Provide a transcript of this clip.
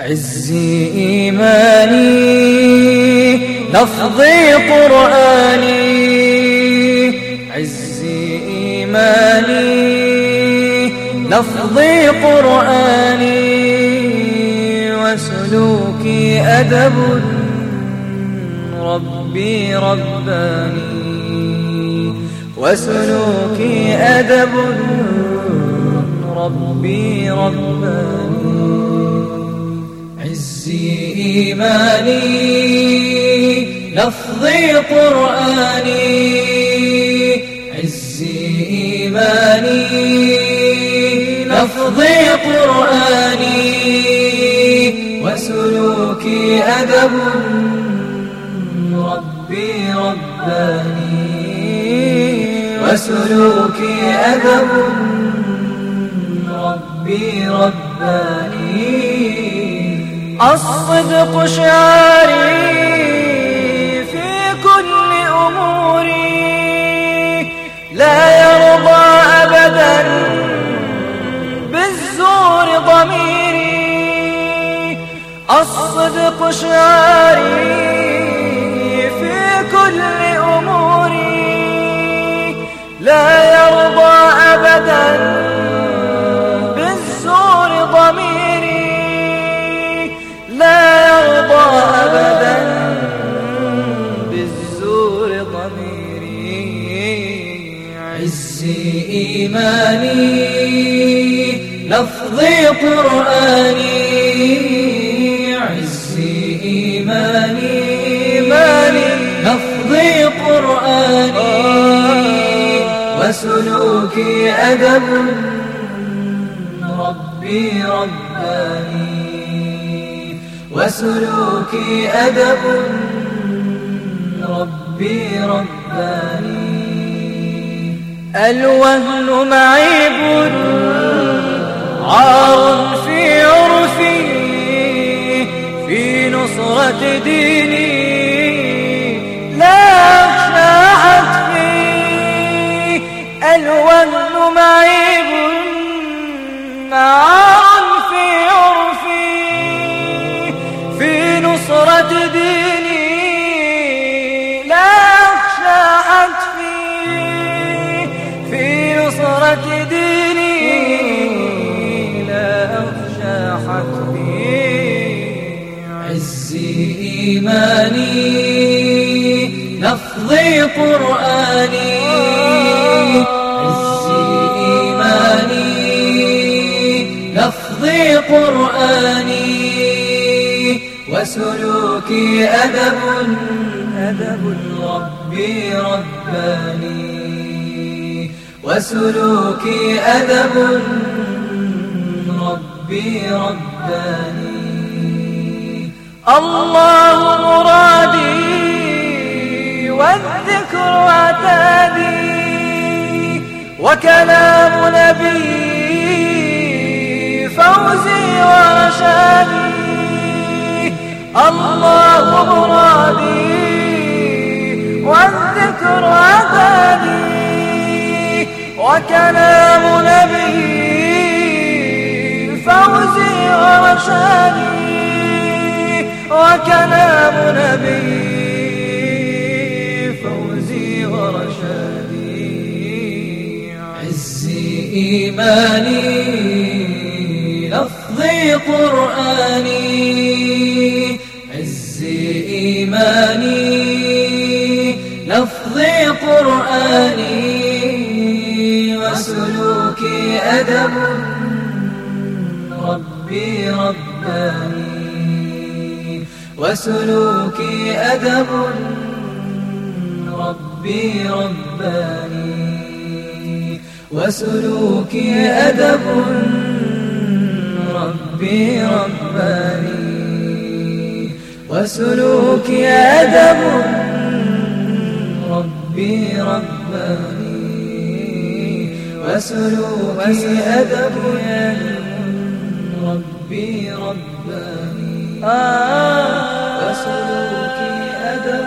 عزي إيماني لفظي قرآني. عزي إيماني لفظي قرآني. وسلوكي أدب ربي رباني. وسلوكي أدب ربي رباني. عزي إيماني لفظي قرآني عزي إيماني لفظي قرآني وسلوكي أدب ربي رباني وسلوكي أدب ربي رباني. الصدق شعاري في كل أموري. لا يرضى أبدا بالزور ضميري. الصدق شعاري في كل أموري. لا يرضى أبدا لفظي قرآني عزي إيماني إيماني. لفظي قرآني وسلوكي أدب ربي رباني. وسلوكي أدب ربي رباني. الوهن معيب عار في عرفي في نصرة ديني. لا أخشى حتفي الوهن معيب عار في عرفي في نصرة ديني. نصرة ديني. إيماني لفظي قرآني. عزي إيماني لفظي قرآني. وسلوكي أدب أدب ربي رباني. وسلوكي أدب ربي رباني. الله مرادي والذكر عتادي وكلام نبي فوزي ورشادي. الله مرادي والذكر عتادي وكلام نبي فوزي ورشادي. وكلام نبي فوزي ورشادي. عزي إيماني لفظي قرآني. عزي إيماني لفظي قرآني. وسلوكي أدب ربي رباني. وسلوكي أدب ربي رباني. وسلوكي أدب ربي رباني. وسلوكي أدب ربي رباني. وسلوكي أدب ربي رباني. آه وسلوكي أدب.